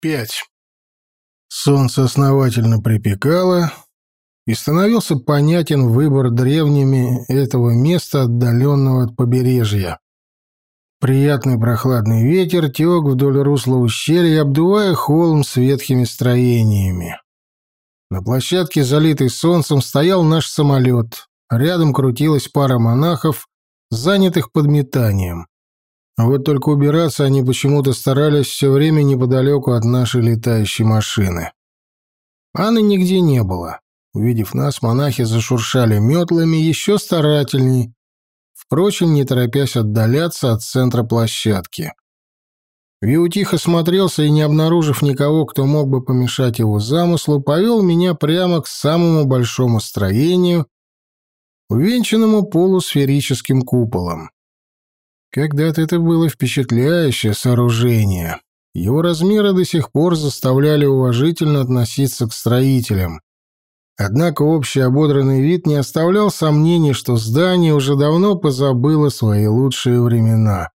5. Солнце основательно припекало, и становился понятен выбор древними этого места, отдаленного от побережья. Приятный прохладный ветер тек вдоль русла ущелья, обдувая холм с ветхими строениями. На площадке, залитой солнцем, стоял наш самолет. Рядом крутилась пара монахов, занятых подметанием. Вот только убираться они почему-то старались все время неподалеку от нашей летающей машины. Анны нигде не было. Увидев нас, монахи зашуршали метлами еще старательней, впрочем, не торопясь отдаляться от центра площадки. Виу тихо смотрелся и, не обнаружив никого, кто мог бы помешать его замыслу, повел меня прямо к самому большому строению, увенчанному полусферическим куполом. Когда-то это было впечатляющее сооружение. Его размеры до сих пор заставляли уважительно относиться к строителям. Однако общий ободранный вид не оставлял сомнений, что здание уже давно позабыло свои лучшие времена.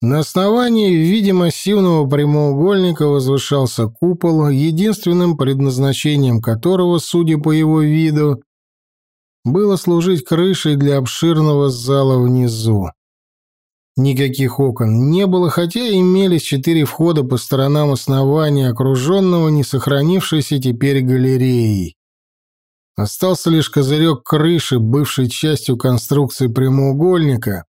На основании в виде массивного прямоугольника возвышался купол, единственным предназначением которого, судя по его виду, было служить крышей для обширного зала внизу. Никаких окон не было, хотя имелись четыре входа по сторонам основания, окруженного не сохранившейся теперь галереей. Остался лишь козырек крыши, бывшей частью конструкции прямоугольника,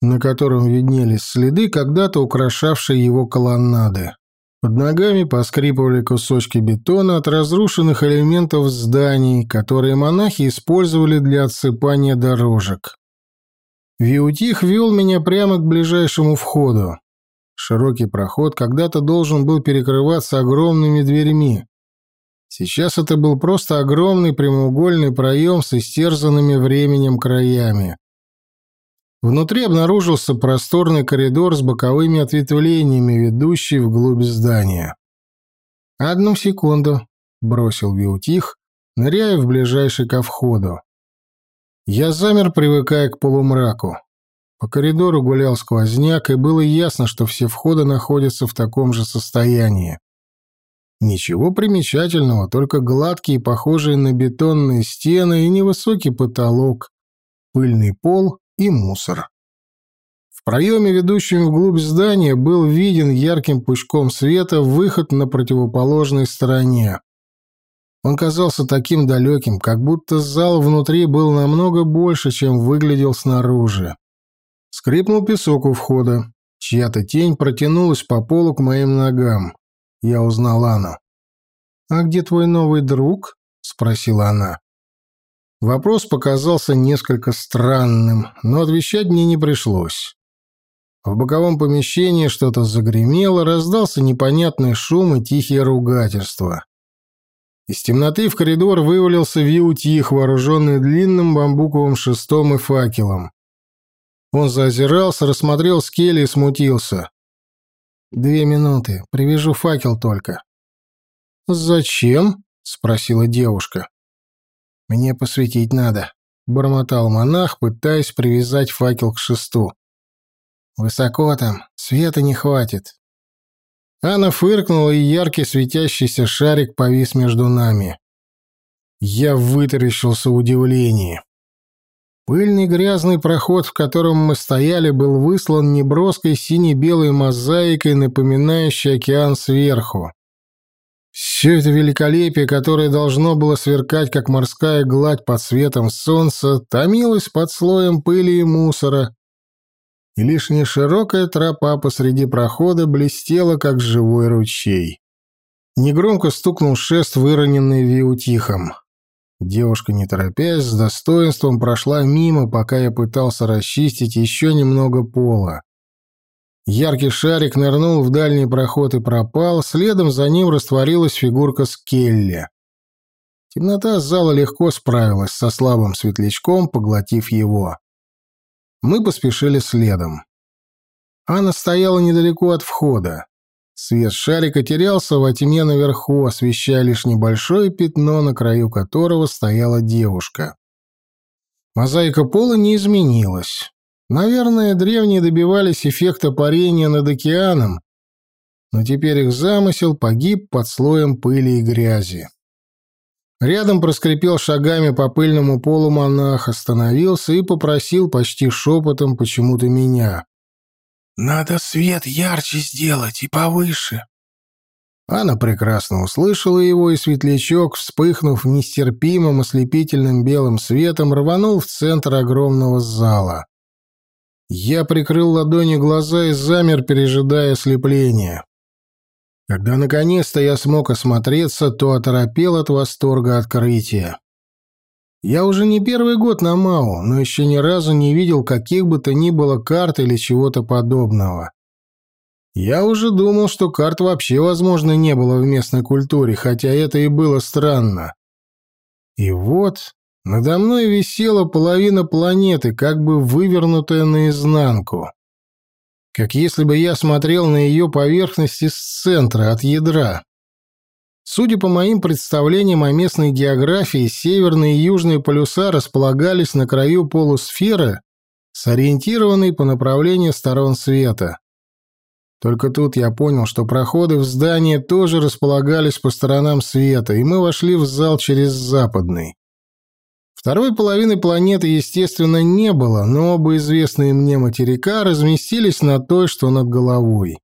на котором виднелись следы, когда-то украшавшие его колоннады. Под ногами поскрипывали кусочки бетона от разрушенных элементов зданий, которые монахи использовали для отсыпания дорожек. Виутих вел меня прямо к ближайшему входу. Широкий проход когда-то должен был перекрываться огромными дверьми. Сейчас это был просто огромный прямоугольный проем с истерзанными временем краями. Внутри обнаружился просторный коридор с боковыми ответвлениями, ведущий вглубь здания. «Одну секунду», — бросил Виутих, ныряя в ближайший ко входу. Я замер, привыкая к полумраку. По коридору гулял сквозняк, и было ясно, что все входы находятся в таком же состоянии. Ничего примечательного, только гладкие, похожие на бетонные стены и невысокий потолок, пыльный пол и мусор. В проеме, ведущем вглубь здания, был виден ярким пучком света выход на противоположной стороне. Он казался таким далеким, как будто зал внутри был намного больше, чем выглядел снаружи. Скрипнул песок у входа. Чья-то тень протянулась по полу к моим ногам. Я узнал Анну. «А где твой новый друг?» — спросила она. Вопрос показался несколько странным, но отвечать мне не пришлось. В боковом помещении что-то загремело, раздался непонятный шум и тихие ругательства. Из темноты в коридор вывалился Виутих, вооруженный длинным бамбуковым шестом и факелом. Он заозирался, рассмотрел скелли и смутился. «Две минуты. Привяжу факел только». «Зачем?» — спросила девушка. «Мне посветить надо», — бормотал монах, пытаясь привязать факел к шесту. «Высоко там, света не хватит. Анна фыркнула, и яркий светящийся шарик повис между нами. Я вытаращился в удивлении. Пыльный грязный проход, в котором мы стояли, был выслан неброской сине-белой мозаикой, напоминающей океан сверху. Все это великолепие, которое должно было сверкать, как морская гладь под светом солнца, томилось под слоем пыли и мусора, и лишь неширокая тропа посреди прохода блестела, как живой ручей. Негромко стукнул шест, выроненный виутихом. Девушка, не торопясь, с достоинством прошла мимо, пока я пытался расчистить еще немного пола. Яркий шарик нырнул в дальний проход и пропал, следом за ним растворилась фигурка Скелли. Темнота зала легко справилась со слабым светлячком, поглотив его. Мы поспешили следом. Анна стояла недалеко от входа. Свет шарика терялся во тьме наверху, освещая лишь небольшое пятно, на краю которого стояла девушка. Мозаика пола не изменилась. Наверное, древние добивались эффекта парения над океаном, но теперь их замысел погиб под слоем пыли и грязи. Рядом проскрипел шагами по пыльному полу монах, остановился и попросил почти шепотом почему-то меня. «Надо свет ярче сделать и повыше». Она прекрасно услышала его, и светлячок, вспыхнув нестерпимым ослепительным белым светом, рванул в центр огромного зала. Я прикрыл ладони глаза и замер, пережидая ослепления. Когда наконец-то я смог осмотреться, то оторопел от восторга открытия. Я уже не первый год на Мау, но еще ни разу не видел каких бы то ни было карт или чего-то подобного. Я уже думал, что карт вообще, возможно, не было в местной культуре, хотя это и было странно. И вот надо мной висела половина планеты, как бы вывернутая наизнанку как если бы я смотрел на ее поверхность из центра, от ядра. Судя по моим представлениям о местной географии, северные и южные полюса располагались на краю полусферы, сориентированной по направлению сторон света. Только тут я понял, что проходы в здание тоже располагались по сторонам света, и мы вошли в зал через западный. Второй половины планеты, естественно, не было, но оба известные мне материка разместились на той, что над головой.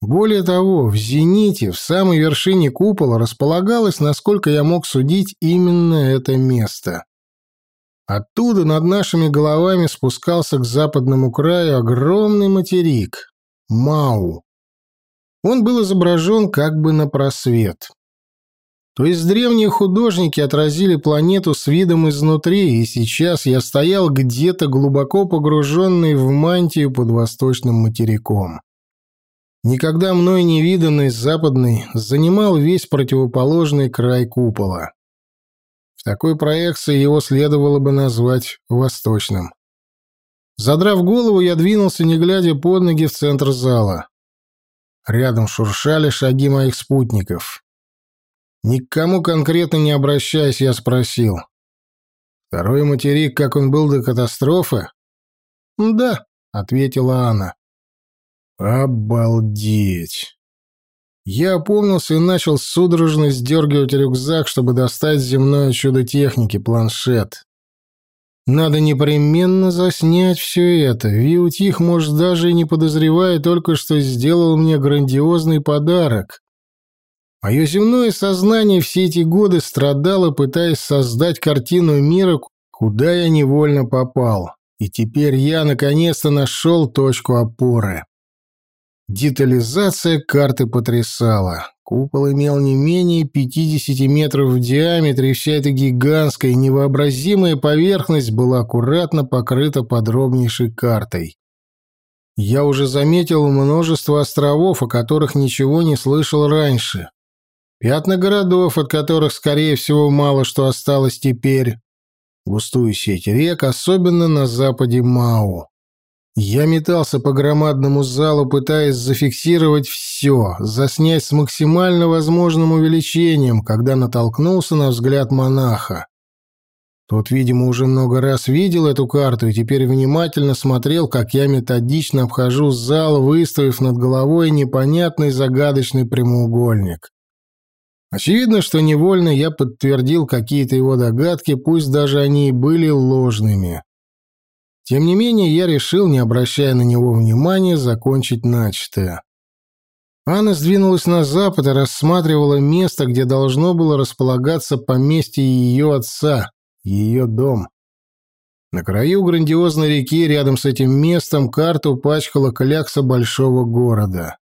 Более того, в зените, в самой вершине купола, располагалось, насколько я мог судить, именно это место. Оттуда над нашими головами спускался к западному краю огромный материк — Мау. Он был изображен как бы на просвет. То есть древние художники отразили планету с видом изнутри, и сейчас я стоял где-то глубоко погруженный в мантию под восточным материком. Никогда мной не виданный западный занимал весь противоположный край купола. В такой проекции его следовало бы назвать восточным. Задрав голову, я двинулся, не глядя под ноги, в центр зала. Рядом шуршали шаги моих спутников. Никому конкретно не обращаясь, я спросил. «Второй материк, как он был до катастрофы?» «Да», — ответила Анна. «Обалдеть!» Я опомнился и начал судорожно сдергивать рюкзак, чтобы достать земное чудо техники, планшет. Надо непременно заснять все это. Виутих, может, даже и не подозревая только, что сделал мне грандиозный подарок. Мое земное сознание все эти годы страдало, пытаясь создать картину мира, куда я невольно попал. И теперь я наконец-то нашел точку опоры. Детализация карты потрясала. Купол имел не менее 50 метров в диаметре, и вся эта гигантская невообразимая поверхность была аккуратно покрыта подробнейшей картой. Я уже заметил множество островов, о которых ничего не слышал раньше. Пятна городов, от которых, скорее всего, мало что осталось теперь. Густую сеть рек, особенно на западе Мау. Я метался по громадному залу, пытаясь зафиксировать все, заснять с максимально возможным увеличением, когда натолкнулся на взгляд монаха. Тот, видимо, уже много раз видел эту карту и теперь внимательно смотрел, как я методично обхожу зал, выставив над головой непонятный загадочный прямоугольник. Очевидно, что невольно я подтвердил какие-то его догадки, пусть даже они и были ложными. Тем не менее, я решил, не обращая на него внимания, закончить начатое. Анна сдвинулась на запад и рассматривала место, где должно было располагаться поместье ее отца, ее дом. На краю грандиозной реки рядом с этим местом карту пачкала клякса большого города.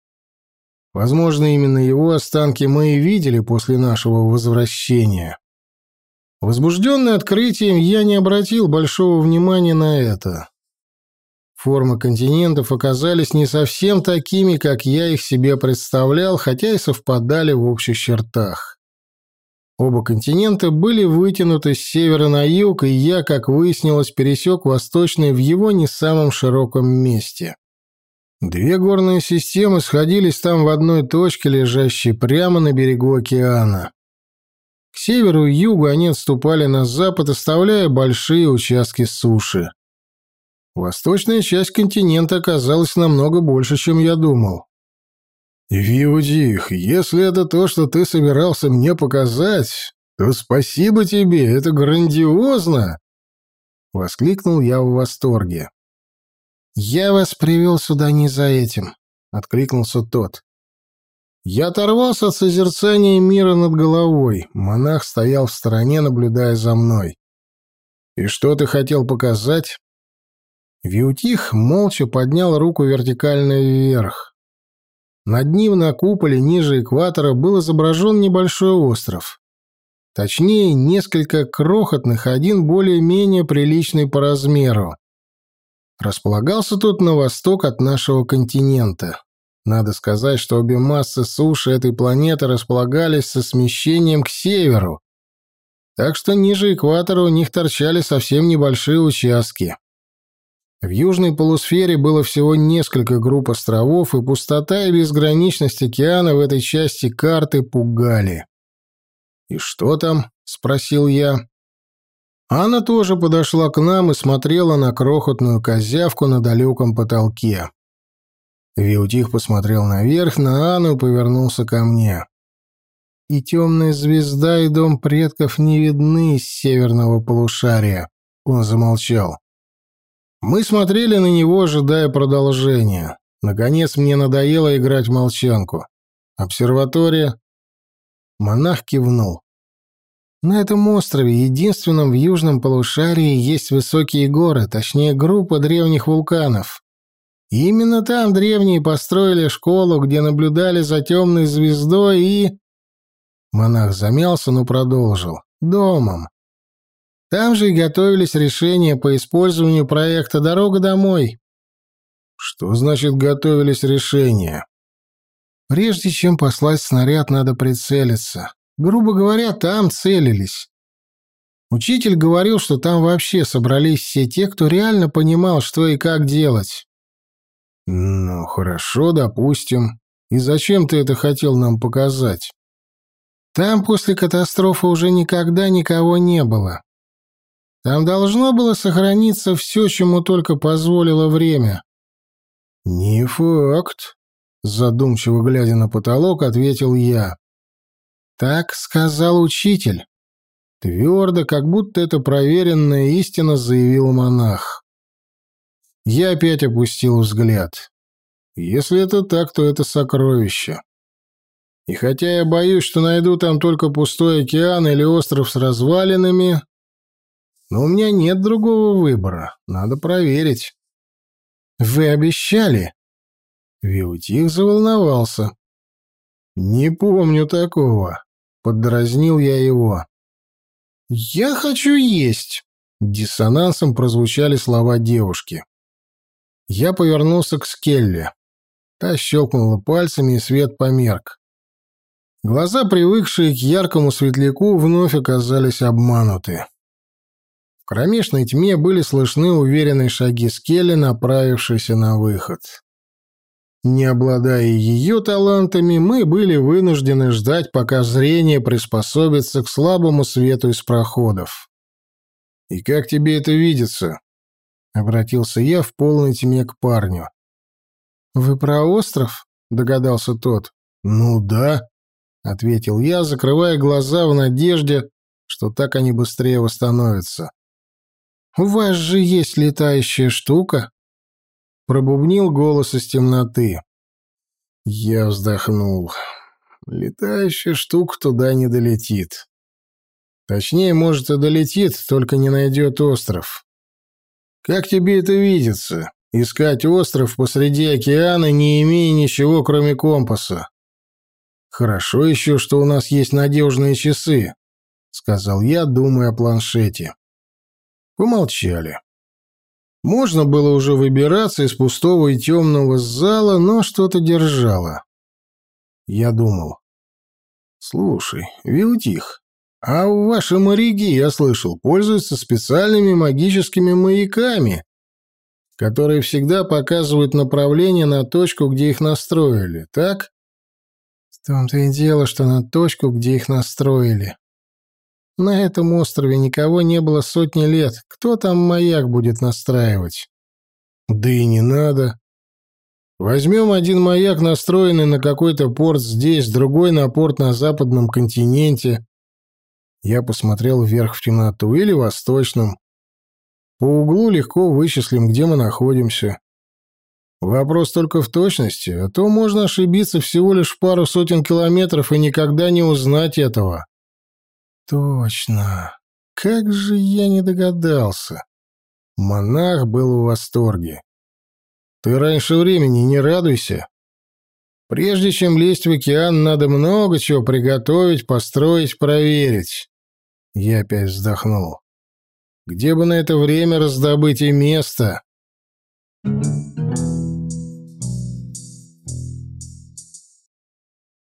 Возможно, именно его останки мы и видели после нашего возвращения. Возбужденный открытием, я не обратил большого внимания на это. Формы континентов оказались не совсем такими, как я их себе представлял, хотя и совпадали в общих чертах. Оба континента были вытянуты с севера на юг, и я, как выяснилось, пересек восточный в его не самом широком месте. Две горные системы сходились там в одной точке, лежащей прямо на берегу океана. К северу и югу они отступали на запад, оставляя большие участки суши. Восточная часть континента оказалась намного больше, чем я думал. «Виудих, если это то, что ты собирался мне показать, то спасибо тебе, это грандиозно!» Воскликнул я в восторге. «Я вас привел сюда не за этим», — откликнулся тот. Я оторвался от созерцания мира над головой. Монах стоял в стороне, наблюдая за мной. «И что ты хотел показать?» Виутих молча поднял руку вертикально вверх. Над ним на куполе ниже экватора был изображен небольшой остров. Точнее, несколько крохотных, один более-менее приличный по размеру. Располагался тут на восток от нашего континента. Надо сказать, что обе массы суши этой планеты располагались со смещением к северу, так что ниже экватора у них торчали совсем небольшие участки. В южной полусфере было всего несколько групп островов, и пустота и безграничность океана в этой части карты пугали. «И что там?» — спросил я. Анна тоже подошла к нам и смотрела на крохотную козявку на далеком потолке. Виутих посмотрел наверх на Анну и повернулся ко мне. «И темная звезда, и дом предков не видны с северного полушария», — он замолчал. Мы смотрели на него, ожидая продолжения. Наконец мне надоело играть в молчанку. Обсерватория. Монах кивнул. На этом острове, единственном в южном полушарии, есть высокие горы, точнее группа древних вулканов. И именно там древние построили школу, где наблюдали за темной звездой и... Монах замялся, но продолжил. Домом. Там же и готовились решения по использованию проекта «Дорога домой». Что значит готовились решения? Прежде чем послать снаряд, надо прицелиться. Грубо говоря, там целились. Учитель говорил, что там вообще собрались все те, кто реально понимал, что и как делать. Ну, хорошо, допустим. И зачем ты это хотел нам показать? Там после катастрофы уже никогда никого не было. Там должно было сохраниться все, чему только позволило время. «Не факт», — задумчиво глядя на потолок, ответил я. «Так сказал учитель». Твердо, как будто это проверенная истина, заявил монах. Я опять опустил взгляд. Если это так, то это сокровище. И хотя я боюсь, что найду там только пустой океан или остров с развалинами, но у меня нет другого выбора. Надо проверить. Вы обещали? Виутих заволновался. Не помню такого. Поддразнил я его. Я хочу есть. Диссонансом прозвучали слова девушки. Я повернулся к Скелле. Та щелкнула пальцами, и свет померк. Глаза, привыкшие к яркому светляку, вновь оказались обмануты. В кромешной тьме были слышны уверенные шаги Скелли, направившиеся на выход. Не обладая ее талантами, мы были вынуждены ждать, пока зрение приспособится к слабому свету из проходов. «И как тебе это видится?» — обратился я в полной тьме к парню. «Вы про остров?» — догадался тот. «Ну да», — ответил я, закрывая глаза в надежде, что так они быстрее восстановятся. «У вас же есть летающая штука?» Пробубнил голос из темноты. Я вздохнул. Летающая штука туда не долетит. Точнее, может, и долетит, только не найдет остров. Как тебе это видится? Искать остров посреди океана, не имея ничего, кроме компаса. Хорошо еще, что у нас есть надежные часы, сказал я, думая о планшете. Помолчали. Можно было уже выбираться из пустого и темного зала, но что-то держало. Я думал. «Слушай, Вилтих, а у ваши моряки, я слышал, пользуются специальными магическими маяками, которые всегда показывают направление на точку, где их настроили, так?» «В том-то и дело, что на точку, где их настроили», на этом острове никого не было сотни лет. Кто там маяк будет настраивать? Да и не надо. Возьмем один маяк, настроенный на какой-то порт здесь, другой на порт на западном континенте. Я посмотрел вверх в темноту или восточном. По углу легко вычислим, где мы находимся. Вопрос только в точности, а то можно ошибиться всего лишь в пару сотен километров и никогда не узнать этого. Точно. Как же я не догадался. Монах был в восторге. Ты раньше времени не радуйся. Прежде чем лезть в океан, надо много чего приготовить, построить, проверить. Я опять вздохнул. Где бы на это время раздобыть и место? Thank you.